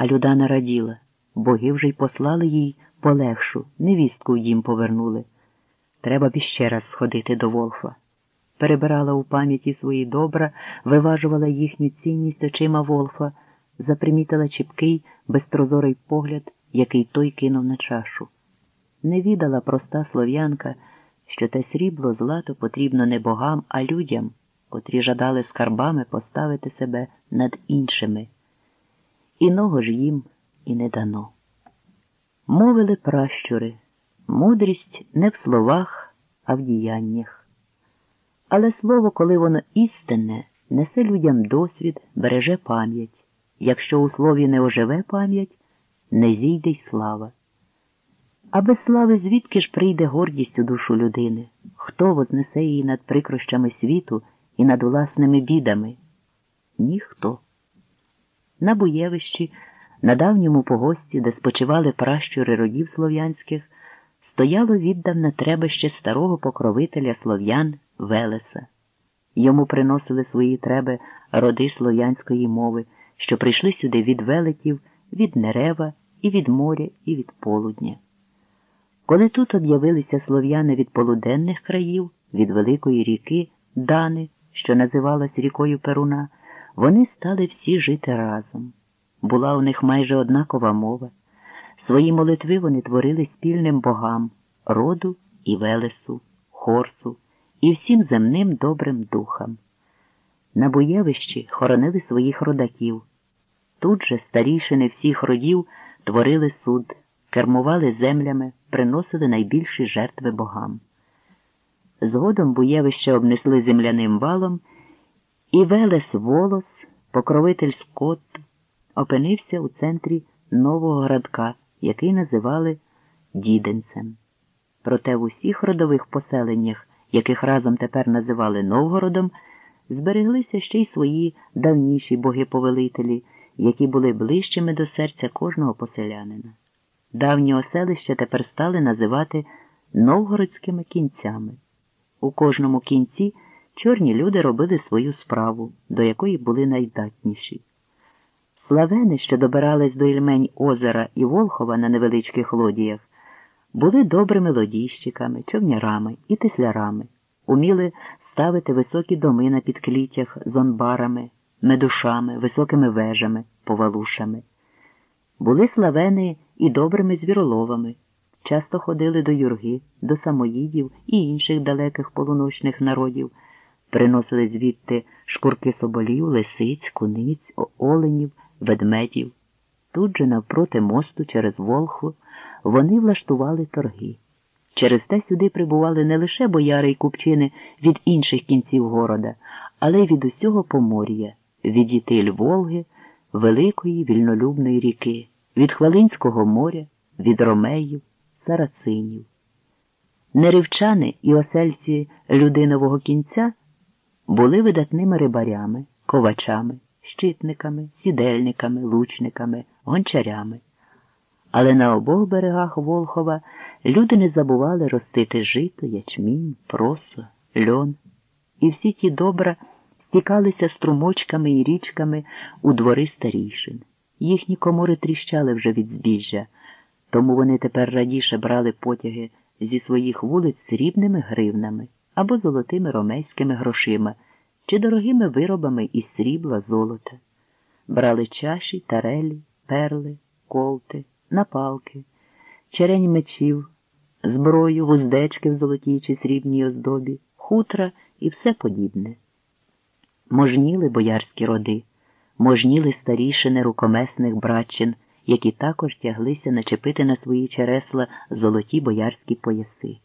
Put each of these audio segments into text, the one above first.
А Людана раділа, боги вже й послали їй полегшу, невістку дім повернули. Треба б іще раз сходити до Волфа. Перебирала у пам'яті свої добра, виважувала їхню цінність очима Волфа, запримітила чіпкий, безпрозорий погляд, який той кинув на чашу. Не відала проста слов'янка, що те срібло злато потрібно не богам, а людям, котрі жадали скарбами поставити себе над іншими. Іного ж їм і не дано. Мовили пращури, мудрість не в словах, а в діяннях. Але слово, коли воно істинне, несе людям досвід, береже пам'ять. Якщо у слові не оживе пам'ять, не зійде й слава. А без слави звідки ж прийде гордість у душу людини? Хто вознесе її над прикрощами світу і над власними бідами? Ніхто. На Буєвищі, на давньому погості, де спочивали пращури родів слов'янських, стояло віддавна требище старого покровителя слов'ян Велеса. Йому приносили свої треби роди слов'янської мови, що прийшли сюди від велетів, від Нерева, і від моря, і від полудня. Коли тут об'явилися слов'яни від полуденних країв, від великої ріки Дани, що називалась рікою Перуна, вони стали всі жити разом. Була у них майже однакова мова. Свої молитви вони творили спільним богам роду і Велесу, Хорсу і всім земним добрим духам. На Буєвищі хоронили своїх родаків. Тут же старішини всіх родів творили суд, кермували землями, приносили найбільші жертви богам. Згодом Буєвище обнесли земляним валом, і Велес волос, покровитель скотту, опинився у центрі нового городка, який називали Діденцем. Проте в усіх родових поселеннях, яких разом тепер називали Новгородом, збереглися ще й свої давніші боги-повелителі, які були ближчими до серця кожного поселянина. Давні оселища тепер стали називати новгородськими кінцями. У кожному кінці чорні люди робили свою справу, до якої були найдатніші. Славени, що добирались до Ільмень озера і Волхова на невеличких лодіях, були добрими лодійщиками, човнярами і теслярами, уміли ставити високі доми на підкліттях з онбарами, медушами, високими вежами, повалушами. Були славени і добрими звіроловами, часто ходили до юрги, до самоїдів і інших далеких полуночних народів, приносили звідти шкурки соболів, лисиць, куниць, оленів, ведмедів. Тут же, навпроти мосту, через Волхву, вони влаштували торги. Через те сюди прибували не лише бояри й купчини від інших кінців города, але й від усього Помор'я, від дітей Волги, великої вільнолюбної ріки, від Хвалинського моря, від ромеїв, сарацинів. Неривчани і осельці людинового кінця були видатними рибарями, ковачами, щитниками, сідельниками, лучниками, гончарями. Але на обох берегах Волхова люди не забували ростити жито, ячмінь, просо, льон, і всі ті добра стікалися струмочками і річками у двори старішин. Їхні комори тріщали вже від збіжжя, тому вони тепер радіше брали потяги зі своїх вулиць срібними гривнами або золотими ромейськими грошима чи дорогими виробами із срібла золота. Брали чаші, тарелі, перли, колти, напалки, черень мечів, зброю, вуздечки в золотій чи срібній оздобі, хутра і все подібне. Можніли боярські роди, можніли старішини рукомесних братчин, які також тяглися начепити на свої чересла золоті боярські пояси.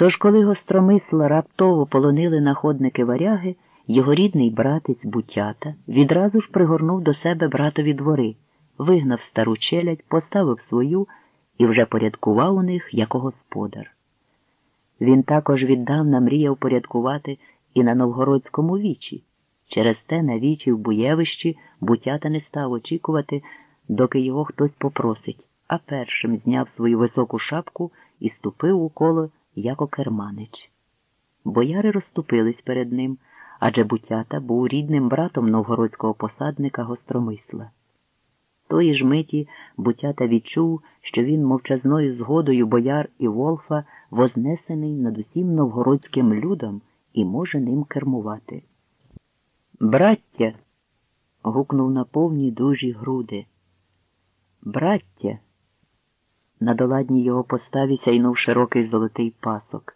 Тож, коли гостромисла раптово полонили находники варяги, його рідний братець Бутята відразу ж пригорнув до себе братові двори, вигнав стару челядь, поставив свою і вже порядкував у них як господар. Він також віддавна мріяв порядкувати і на Новгородському вічі. Через те на вічі в Буєвищі Бутята не став очікувати, доки його хтось попросить, а першим зняв свою високу шапку і ступив у коло як окерманич. Бояри розступились перед ним, адже Бутята був рідним братом новгородського посадника Гостромисла. Тої ж миті Бутята відчув, що він мовчазною згодою бояр і Волфа вознесений над усім новгородським людом і може ним кермувати. Браття. гукнув на повні дужі груди. Браття. На доладній його поставі сяйнув широкий золотий пасок.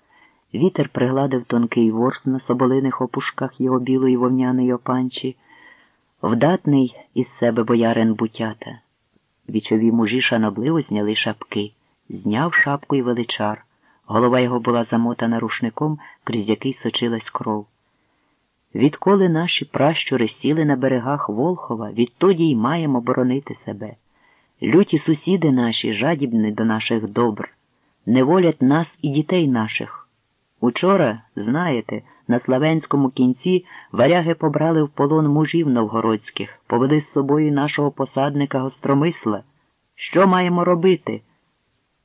Вітер пригладив тонкий ворс на соболиних опушках його білої вовняної опанчі. Вдатний із себе боярин бутята. Вічові мужі шанобливо зняли шапки, зняв шапку й величар. Голова його була замотана рушником, крізь який сочилась кров. Відколи наші пращури сіли на берегах Волхова, відтоді й маємо боронити себе. Люті сусіди наші, жадібні до наших добр, не волять нас і дітей наших. Учора, знаєте, на Славенському кінці варяги побрали в полон мужів новгородських, повели з собою нашого посадника гостромисла. Що маємо робити?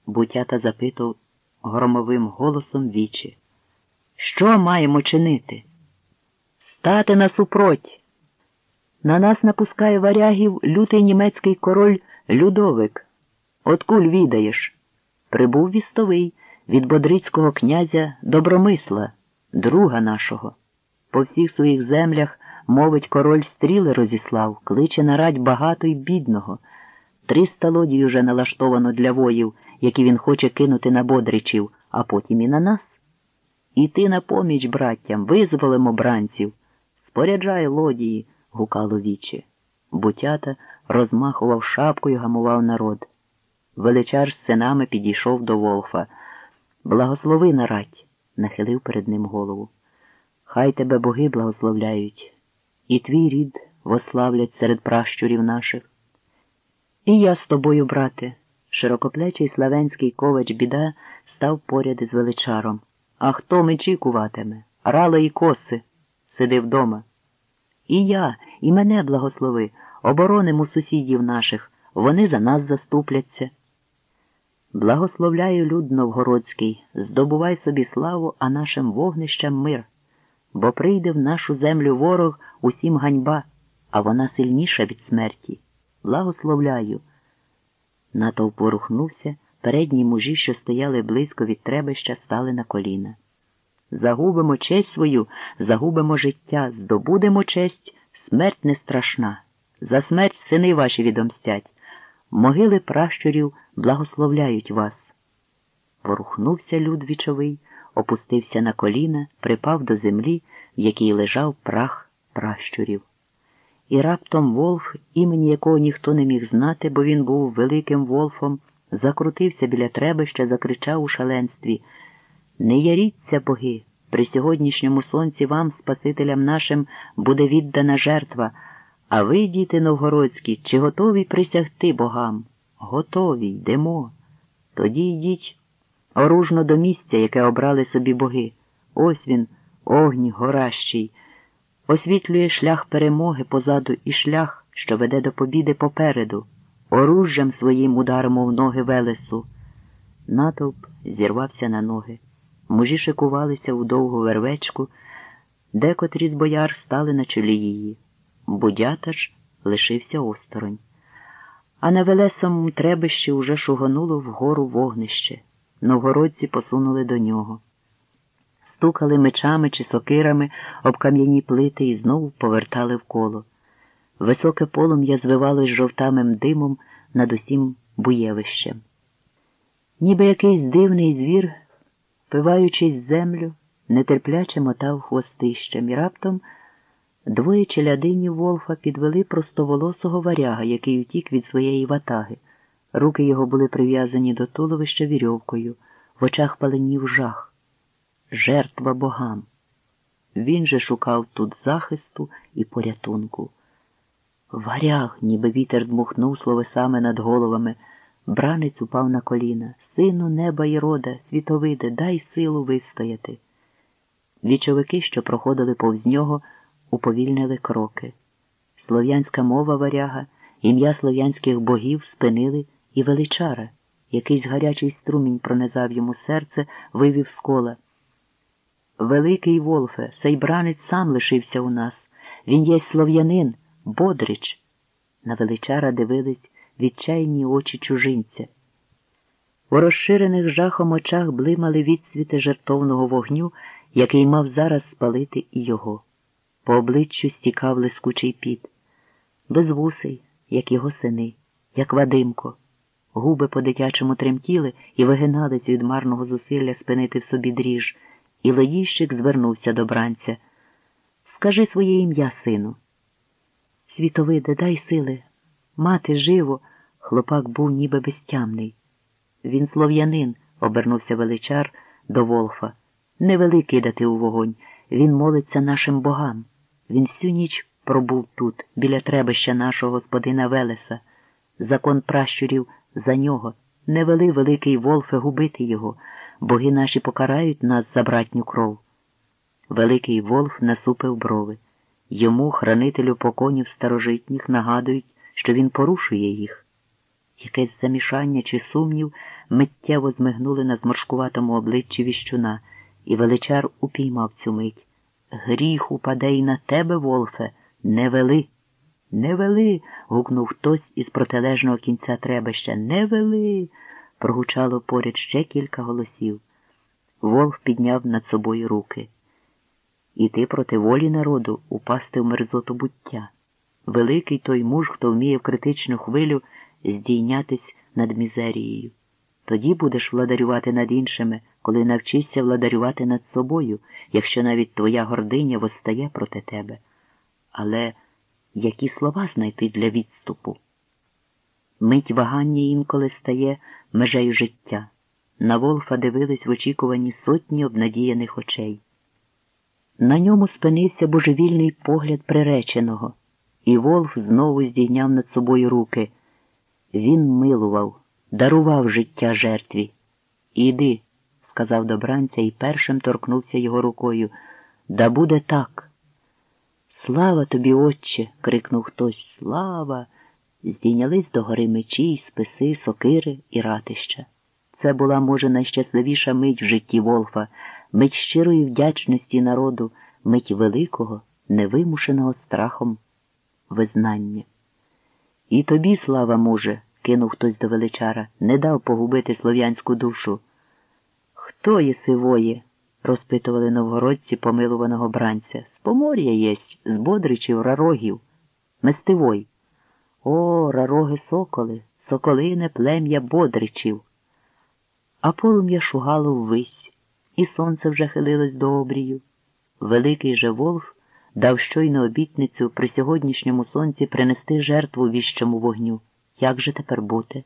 Бутята запитав громовим голосом вічі. Що маємо чинити? Стати насупроть. На нас напускає варягів лютий німецький король Людовик. Откуль відаєш? Прибув вістовий від бодрицького князя Добромисла, друга нашого. По всіх своїх землях, мовить, король стріли розіслав, кличе на радь багато й бідного. Триста лодій уже налаштовано для воїв, які він хоче кинути на бодричів, а потім і на нас. Іти на поміч браттям, визволимо бранців. Споряджай лодії, гукало вічі. Бутята розмахував шапкою, гамував народ. Величар з синами підійшов до Волфа. Благослови на рать, нахилив перед ним голову. Хай тебе боги благословляють, і твій рід вославлять серед пращурів наших. І я з тобою, брате, широкоплечий славенський ковач біда став поряд із величаром. А хто мечі куватиме? Рало і коси. Сиди вдома. І я, і мене благослови, оборонимо сусідів наших, вони за нас заступляться. Благословляю люд Новгородський, здобувай собі славу, а нашим вогнищам мир, бо прийде в нашу землю ворог усім ганьба, а вона сильніша від смерті. Благословляю. Натовп порухнувся, передні мужі, що стояли близько від требища, стали на коліна. Загубимо честь свою, загубимо життя, здобудемо честь, смерть не страшна. За смерть сини ваші відомстять. Могили пращурів благословляють вас. Ворухнувся люд вічовий, опустився на коліна, припав до землі, в якій лежав прах пращурів. І раптом Волф, імені якого ніхто не міг знати, бо він був великим Волфом, закрутився біля требища, закричав у шаленстві Не яріться, боги! При сьогоднішньому сонці вам, Спасителям нашим, буде віддана жертва. А ви, діти новгородські, чи готові присягти богам? Готові, йдемо. Тоді йдіть оружно до місця, яке обрали собі боги. Ось він, огнь горащий, освітлює шлях перемоги позаду і шлях, що веде до побіди попереду, оружжям своїм ударимо в ноги Велесу. Натовп зірвався на ноги. Мужі шикувалися у довгу вервечку, декотрі з бояр стали на чолі її. Будята ж лишився осторонь. А на велесому требищі уже шугонуло вгору вогнище. Новгородці посунули до нього. Стукали мечами чи сокирами об кам'яні плити і знову повертали вколо. Високе полум'я звивалось жовтамим димом над усім буєвищем. Ніби якийсь дивний звір, пиваючись землю, нетерпляче мотав хвостищем і раптом. Двоє челядинів Волфа підвели простоволосого варяга, який утік від своєї ватаги. Руки його були прив'язані до туловища вірьовкою, в очах паленів жах. Жертва богам. Він же шукав тут захисту і порятунку. Варяг, ніби вітер дмухнув словесами над головами. Бранець упав на коліна. Сину неба і рода, світовиде, дай силу вистояти. Вічовики, що проходили повз нього, уповільнили кроки. Слов'янська мова варяга, ім'я слов'янських богів спинили і величара. Якийсь гарячий струмінь пронизав йому серце, вивів з кола. Великий Волфе, сей бранець сам лишився у нас. Він є слов'янин, Бодрич. На величара дивились відчайні очі чужинця. У розширених жахом очах блимали відсвіти жертовного вогню, який мав зараз спалити і його. По обличчю стікав лискучий піт, безвусий, як його сини, як Вадимко. Губи по дитячому тремтіли і вигинались від марного зусилля спинити в собі дріж, і лоїщик звернувся до бранця. Скажи своє ім'я, сину. Світовиде, дай сили. Мати живо, хлопак був ніби безтямний. Він слов'янин, обернувся величар до Волфа. Не вели кидати у вогонь. Він молиться нашим богам. Він всю ніч пробув тут, біля требища нашого господина Велеса. Закон пращурів за нього. Не вели великий Волфе губити його, боги наші покарають нас за братню кров. Великий Волф насупив брови. Йому, хранителю поконів старожитніх, нагадують, що він порушує їх. Якесь замішання чи сумнів миттєво змигнули на зморшкуватому обличчі віщуна, і величар упіймав цю мить. Гріх упаде й на тебе, Волфе, не вели. Не вели. гукнув хтось із протилежного кінця требища. Не вели. прогучало поряд ще кілька голосів. Волф підняв над собою руки. Іти проти волі народу, упасти в мерзоту буття. Великий той муж, хто вміє в критичну хвилю здійнятись над мізерією. Тоді будеш владарювати над іншими, коли навчишся владарювати над собою, якщо навіть твоя гординя восстає проти тебе. Але які слова знайти для відступу? Мить вагання інколи стає межею життя. На Волфа дивились в очікуванні сотні обнадіяних очей. На ньому спинився божевільний погляд приреченого, і Волф знову здійняв над собою руки. Він милував, дарував життя жертві. Іди, сказав до бранця і першим торкнувся його рукою. Да буде так. Слава тобі, отче. крикнув хтось. Слава. Здійнялись до гори мечі, списи, сокири і ратища. Це була, може, найщасливіша мить в житті Волфа, мить щирої вдячності народу, мить великого, невимушеного страхом визнання. І тобі, слава може, кинув хтось до величара, не дав погубити слов'янську душу. Хто єси воє? розпитували новгородці помилуваного бранця. З помор'я єсть, з бодричів, рарогів, мистивой. О, рароги соколи, соколине плем'я бодричів. А полум'я шугало ввись, і сонце вже хилилось до обрію. Великий же Волф дав щойно обітницю при сьогоднішньому сонці принести жертву віщому вогню. Як же тепер бути?